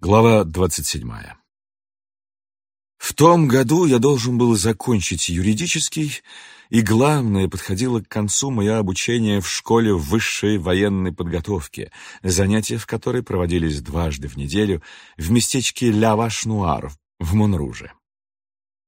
Глава 27. В том году я должен был закончить юридический, и главное, подходило к концу мое обучение в школе высшей военной подготовки, занятия в которой проводились дважды в неделю в местечке Ля-Ваш-Нуар в Монруже.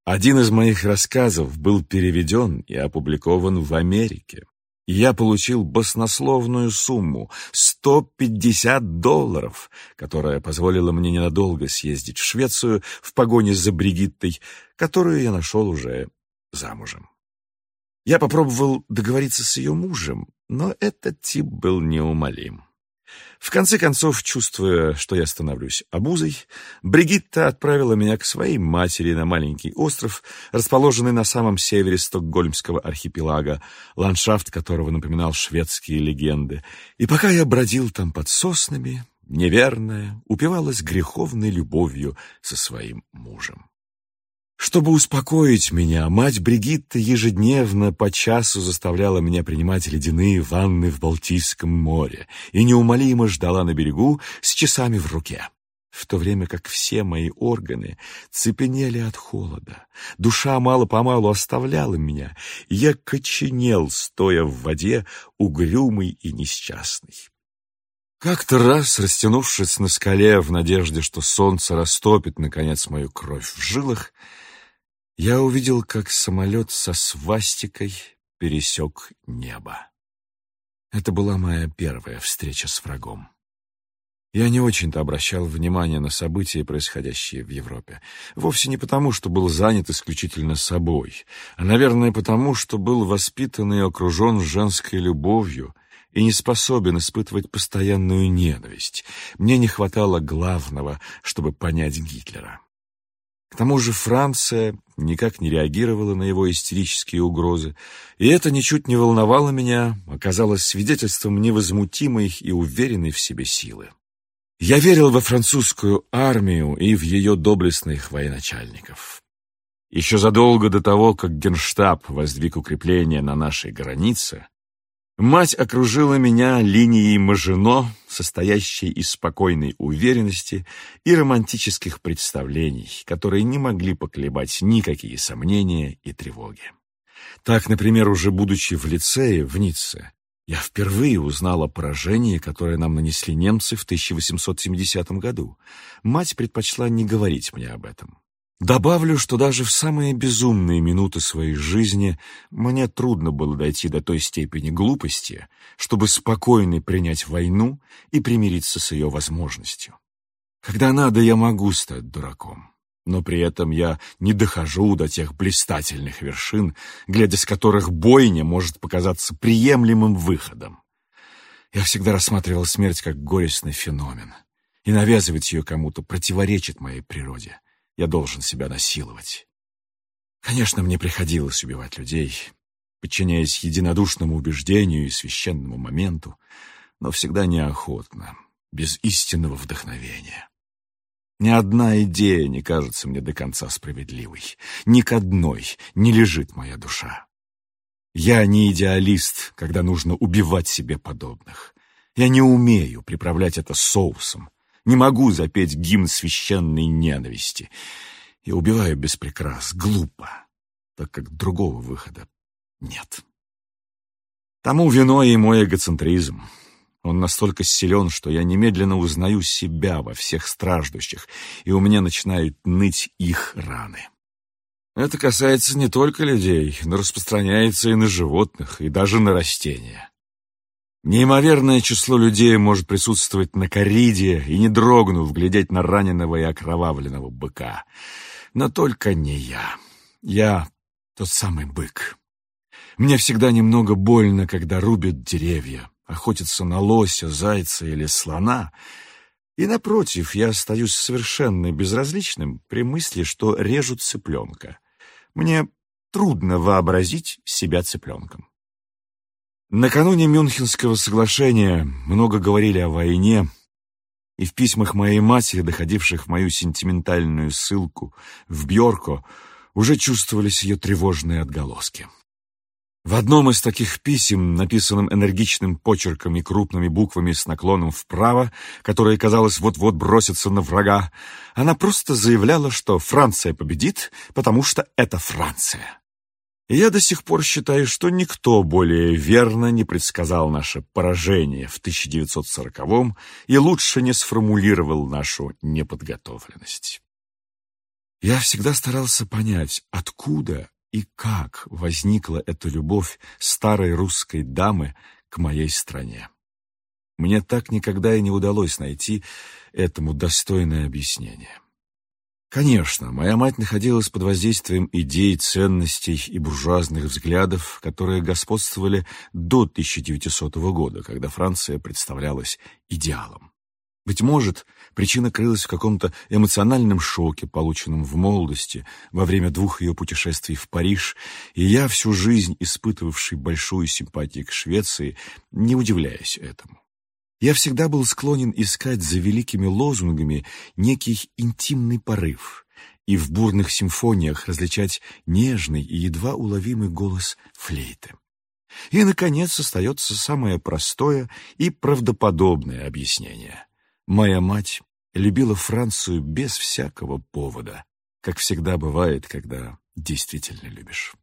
Один из моих рассказов был переведен и опубликован в Америке я получил баснословную сумму — 150 долларов, которая позволила мне ненадолго съездить в Швецию в погоне за Бригиттой, которую я нашел уже замужем. Я попробовал договориться с ее мужем, но этот тип был неумолим. В конце концов, чувствуя, что я становлюсь обузой, Бригитта отправила меня к своей матери на маленький остров, расположенный на самом севере Стокгольмского архипелага, ландшафт которого напоминал шведские легенды. И пока я бродил там под соснами, неверная упивалась греховной любовью со своим мужем. Чтобы успокоить меня, мать Бригитта ежедневно по часу заставляла меня принимать ледяные ванны в Балтийском море и неумолимо ждала на берегу с часами в руке. В то время как все мои органы цепенели от холода, душа мало-помалу оставляла меня, и я коченел, стоя в воде, угрюмый и несчастный. Как-то раз, растянувшись на скале в надежде, что солнце растопит, наконец, мою кровь в жилах, я увидел, как самолет со свастикой пересек небо. Это была моя первая встреча с врагом. Я не очень-то обращал внимание на события, происходящие в Европе. Вовсе не потому, что был занят исключительно собой, а, наверное, потому, что был воспитан и окружен женской любовью и не способен испытывать постоянную ненависть. Мне не хватало главного, чтобы понять Гитлера. К тому же Франция никак не реагировала на его истерические угрозы, и это ничуть не волновало меня, оказалось свидетельством невозмутимой и уверенной в себе силы. Я верил во французскую армию и в ее доблестных военачальников. Еще задолго до того, как Генштаб воздвиг укрепления на нашей границе, Мать окружила меня линией Мажино, состоящей из спокойной уверенности и романтических представлений, которые не могли поколебать никакие сомнения и тревоги. Так, например, уже будучи в лицее в Ницце, я впервые узнал о поражении, которое нам нанесли немцы в 1870 году. Мать предпочла не говорить мне об этом. Добавлю, что даже в самые безумные минуты своей жизни мне трудно было дойти до той степени глупости, чтобы спокойно принять войну и примириться с ее возможностью. Когда надо, я могу стать дураком, но при этом я не дохожу до тех блистательных вершин, глядя с которых бойня может показаться приемлемым выходом. Я всегда рассматривал смерть как горестный феномен, и навязывать ее кому-то противоречит моей природе — я должен себя насиловать. Конечно, мне приходилось убивать людей, подчиняясь единодушному убеждению и священному моменту, но всегда неохотно, без истинного вдохновения. Ни одна идея не кажется мне до конца справедливой. Ни к одной не лежит моя душа. Я не идеалист, когда нужно убивать себе подобных. Я не умею приправлять это соусом, не могу запеть гимн священной ненависти. Я убиваю без прикрас, глупо, так как другого выхода нет. Тому виной и мой эгоцентризм. Он настолько силен, что я немедленно узнаю себя во всех страждущих, и у меня начинают ныть их раны. Это касается не только людей, но распространяется и на животных, и даже на растения. Неимоверное число людей может присутствовать на кориде и, не дрогнув, глядеть на раненого и окровавленного быка. Но только не я. Я тот самый бык. Мне всегда немного больно, когда рубят деревья, охотятся на лося, зайца или слона. И, напротив, я остаюсь совершенно безразличным при мысли, что режут цыпленка. Мне трудно вообразить себя цыпленком. Накануне Мюнхенского соглашения много говорили о войне, и в письмах моей матери, доходивших в мою сентиментальную ссылку в Бьорко, уже чувствовались ее тревожные отголоски. В одном из таких писем, написанном энергичным почерком и крупными буквами с наклоном вправо, которое, казалось, вот-вот бросится на врага, она просто заявляла, что Франция победит, потому что это Франция. Я до сих пор считаю, что никто более верно не предсказал наше поражение в 1940-м и лучше не сформулировал нашу неподготовленность. Я всегда старался понять, откуда и как возникла эта любовь старой русской дамы к моей стране. Мне так никогда и не удалось найти этому достойное объяснение. Конечно, моя мать находилась под воздействием идей, ценностей и буржуазных взглядов, которые господствовали до 1900 года, когда Франция представлялась идеалом. Быть может, причина крылась в каком-то эмоциональном шоке, полученном в молодости во время двух ее путешествий в Париж, и я, всю жизнь испытывавший большую симпатию к Швеции, не удивляюсь этому. Я всегда был склонен искать за великими лозунгами некий интимный порыв и в бурных симфониях различать нежный и едва уловимый голос флейты. И, наконец, остается самое простое и правдоподобное объяснение — Моя мать любила Францию без всякого повода, как всегда бывает, когда действительно любишь.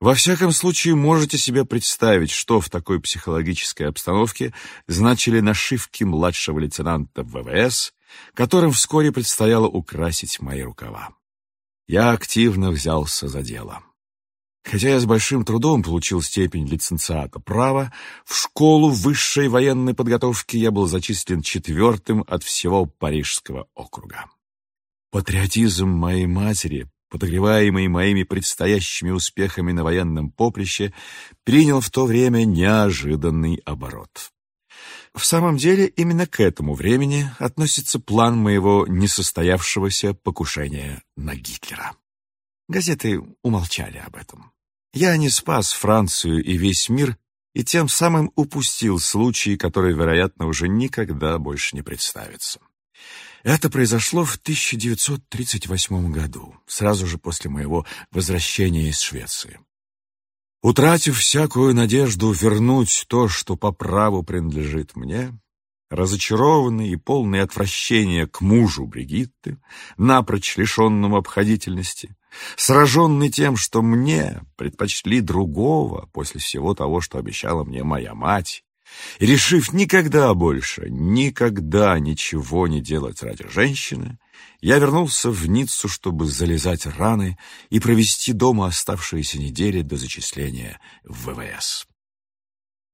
Во всяком случае, можете себе представить, что в такой психологической обстановке значили нашивки младшего лейтенанта ВВС, которым вскоре предстояло украсить мои рукава. Я активно взялся за дело. Хотя я с большим трудом получил степень лиценциата права, в школу высшей военной подготовки я был зачислен четвертым от всего Парижского округа. Патриотизм моей матери, подогреваемый моими предстоящими успехами на военном поприще, принял в то время неожиданный оборот. В самом деле, именно к этому времени относится план моего несостоявшегося покушения на Гитлера. Газеты умолчали об этом. Я не спас Францию и весь мир, и тем самым упустил случай, который, вероятно, уже никогда больше не представится. Это произошло в 1938 году, сразу же после моего возвращения из Швеции. Утратив всякую надежду вернуть то, что по праву принадлежит мне, разочарованный и полный отвращения к мужу Бригитты, напрочь лишенному обходительности, сраженный тем, что мне предпочли другого после всего того, что обещала мне моя мать, решив никогда больше, никогда ничего не делать ради женщины, я вернулся в Ниццу, чтобы залезать раны и провести дома оставшиеся недели до зачисления в ВВС.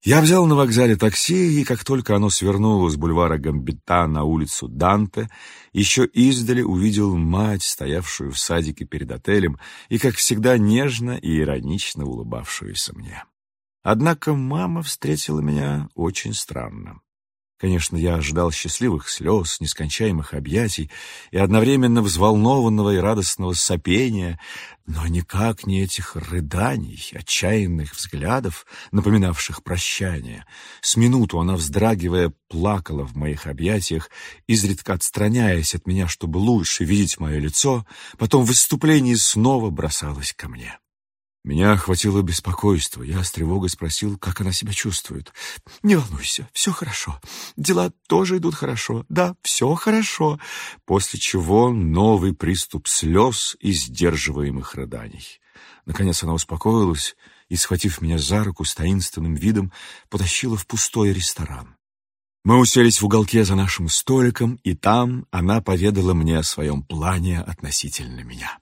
Я взял на вокзале такси, и как только оно свернуло с бульвара Гамбита на улицу Данте, еще издали увидел мать, стоявшую в садике перед отелем, и, как всегда, нежно и иронично улыбавшуюся мне. Однако мама встретила меня очень странно. Конечно, я ожидал счастливых слез, нескончаемых объятий и одновременно взволнованного и радостного сопения, но никак не этих рыданий, отчаянных взглядов, напоминавших прощание. С минуту она, вздрагивая, плакала в моих объятиях, изредка отстраняясь от меня, чтобы лучше видеть мое лицо, потом в выступлении снова бросалась ко мне. Меня охватило беспокойство. Я с тревогой спросил, как она себя чувствует. «Не волнуйся, все хорошо. Дела тоже идут хорошо. Да, все хорошо». После чего новый приступ слез и сдерживаемых рыданий. Наконец она успокоилась и, схватив меня за руку с таинственным видом, потащила в пустой ресторан. Мы уселись в уголке за нашим столиком, и там она поведала мне о своем плане относительно меня.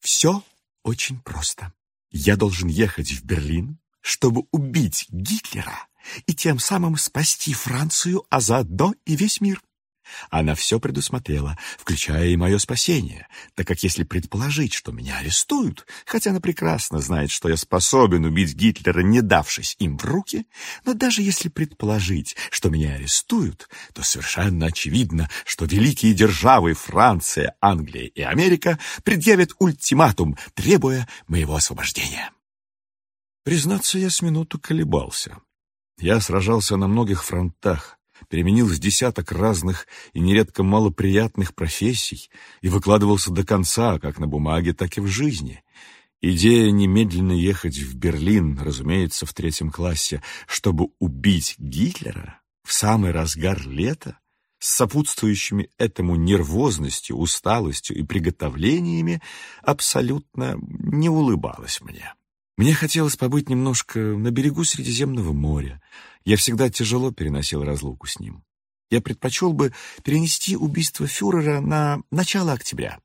«Все очень просто». Я должен ехать в Берлин, чтобы убить Гитлера и тем самым спасти Францию, а заодно и весь мир. Она все предусмотрела, включая и мое спасение, так как если предположить, что меня арестуют, хотя она прекрасно знает, что я способен убить Гитлера, не давшись им в руки, но даже если предположить, что меня арестуют, то совершенно очевидно, что великие державы Франция, Англия и Америка предъявят ультиматум, требуя моего освобождения. Признаться, я с минуту колебался. Я сражался на многих фронтах, переменил с десяток разных и нередко малоприятных профессий и выкладывался до конца, как на бумаге, так и в жизни. Идея немедленно ехать в Берлин, разумеется, в третьем классе, чтобы убить Гитлера в самый разгар лета, с сопутствующими этому нервозностью, усталостью и приготовлениями, абсолютно не улыбалась мне. Мне хотелось побыть немножко на берегу Средиземного моря. Я всегда тяжело переносил разлуку с ним. Я предпочел бы перенести убийство фюрера на начало октября.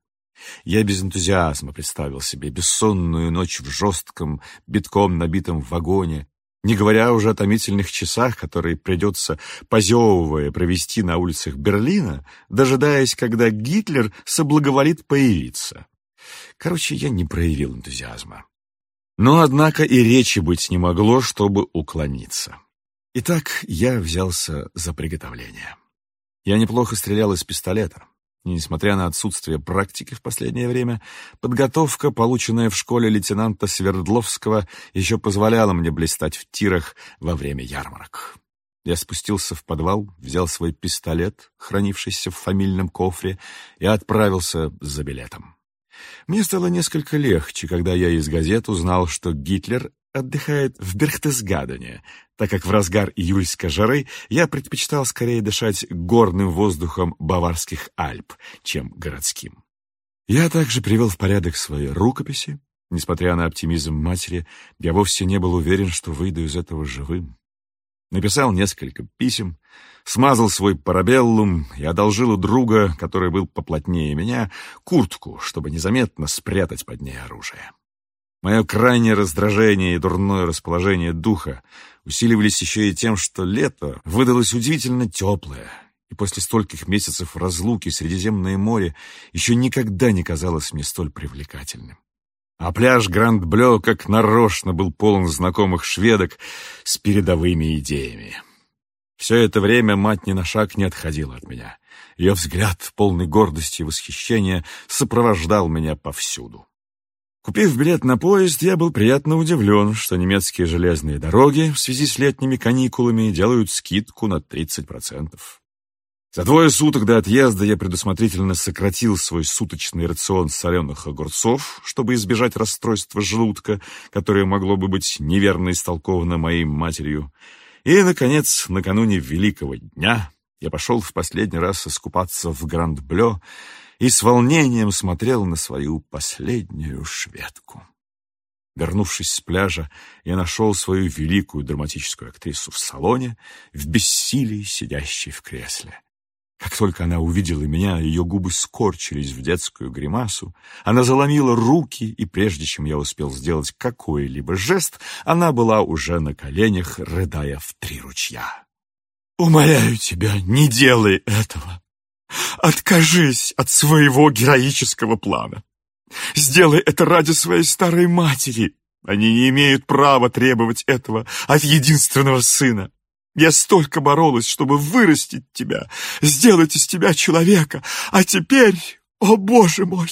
Я без энтузиазма представил себе бессонную ночь в жестком, битком набитом вагоне, не говоря уже о томительных часах, которые придется, позевывая, провести на улицах Берлина, дожидаясь, когда Гитлер соблаговолит появиться. Короче, я не проявил энтузиазма. Но, однако, и речи быть не могло, чтобы уклониться. Итак, я взялся за приготовление. Я неплохо стрелял из пистолета. Несмотря на отсутствие практики в последнее время, подготовка, полученная в школе лейтенанта Свердловского, еще позволяла мне блистать в тирах во время ярмарок. Я спустился в подвал, взял свой пистолет, хранившийся в фамильном кофре, и отправился за билетом. Мне стало несколько легче, когда я из газет узнал, что Гитлер отдыхает в Берхтесгадене, так как в разгар июльской жары я предпочитал скорее дышать горным воздухом Баварских Альп, чем городским. Я также привел в порядок свои рукописи. Несмотря на оптимизм матери, я вовсе не был уверен, что выйду из этого живым. Написал несколько писем, смазал свой парабеллум и одолжил у друга, который был поплотнее меня, куртку, чтобы незаметно спрятать под ней оружие. Мое крайнее раздражение и дурное расположение духа усиливались еще и тем, что лето выдалось удивительно теплое, и после стольких месяцев разлуки Средиземное море еще никогда не казалось мне столь привлекательным. А пляж Гранд-Блё как нарочно был полон знакомых шведок с передовыми идеями. Все это время мать ни на шаг не отходила от меня. Ее взгляд, полный гордости и восхищения, сопровождал меня повсюду. Купив билет на поезд, я был приятно удивлен, что немецкие железные дороги в связи с летними каникулами делают скидку на 30%. За двое суток до отъезда я предусмотрительно сократил свой суточный рацион соленых огурцов, чтобы избежать расстройства желудка, которое могло бы быть неверно истолковано моей матерью. И, наконец, накануне Великого дня я пошел в последний раз искупаться в Гранд-Блё, и с волнением смотрел на свою последнюю шведку. Вернувшись с пляжа, я нашел свою великую драматическую актрису в салоне, в бессилии сидящей в кресле. Как только она увидела меня, ее губы скорчились в детскую гримасу, она заломила руки, и прежде чем я успел сделать какой-либо жест, она была уже на коленях, рыдая в три ручья. «Умоляю тебя, не делай этого!» Откажись от своего героического плана. Сделай это ради своей старой матери. Они не имеют права требовать этого от единственного сына. Я столько боролась, чтобы вырастить тебя, сделать из тебя человека, а теперь, о боже мой!»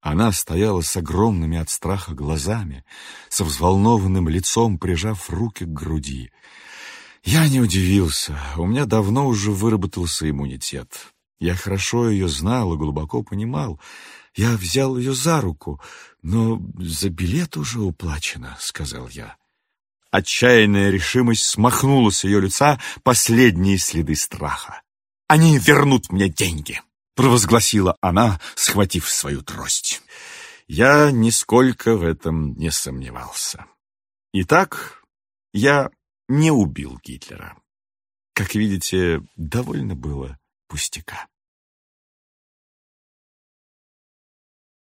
Она стояла с огромными от страха глазами, со взволнованным лицом, прижав руки к груди. Я не удивился, у меня давно уже выработался иммунитет. Я хорошо ее знал и глубоко понимал. Я взял ее за руку, но за билет уже уплачено, — сказал я. Отчаянная решимость смахнула с ее лица последние следы страха. «Они вернут мне деньги!» — провозгласила она, схватив свою трость. Я нисколько в этом не сомневался. Итак, я не убил Гитлера. Как видите, довольно было пустяка.